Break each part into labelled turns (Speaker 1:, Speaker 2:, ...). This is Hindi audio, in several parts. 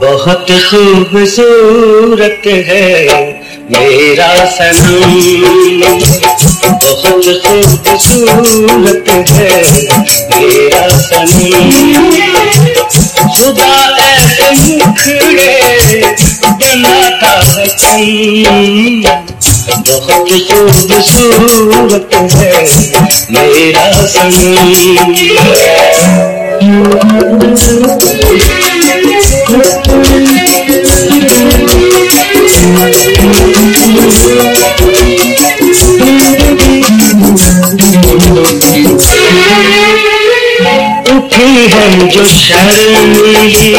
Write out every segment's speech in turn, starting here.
Speaker 1: बहुत खूबसूरत है मेरा सनम बहुत खूबसूरत है मेरा सनम खुदा ऐसे मुखड़े बनाता है बहुत खूबसूरत है मेरा सनम उठी है जो शर्मीली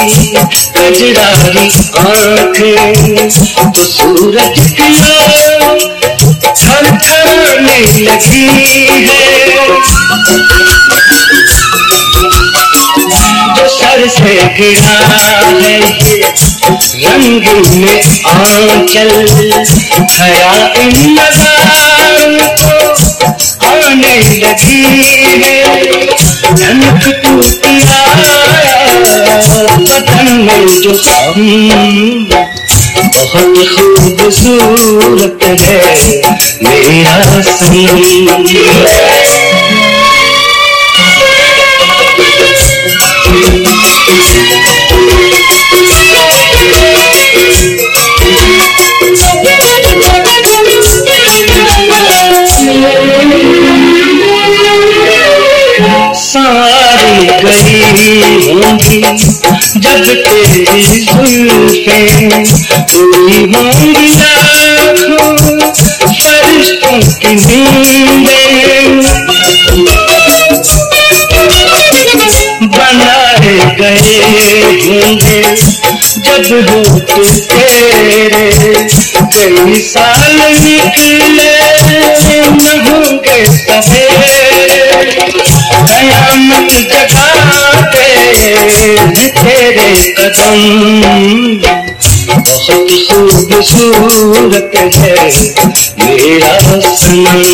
Speaker 1: कजरारी आँखें तो सूरज की थराने लगी है। जो सर से गिरा है रंग में आंचल खया इन नजारों जो हम बहुत खूबसूरत है। मेरा सारी गई होंगी। जब तेरी जुल्फे पूरी होंगी फरिश्तों की बनाए गए होंगे जब होते तेरे कई साल निकले। तेरे कदम बहुत खूबसूरत है मेरा सनम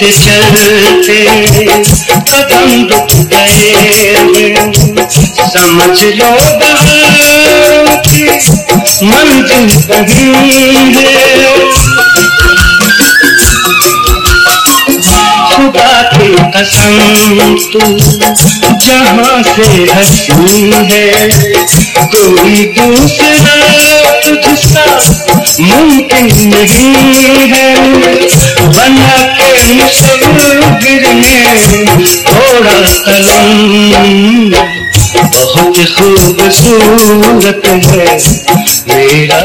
Speaker 1: चलते चलते कदम रुक गए समझ लो वहाँ की मंजिल कहीं है खुदा की कसम तू जहाँ से हसी है कोई दूसरा तुझसा मुमकिन नहीं है बना के थोड़ा कलम बहुत खूबसूरत है मेरा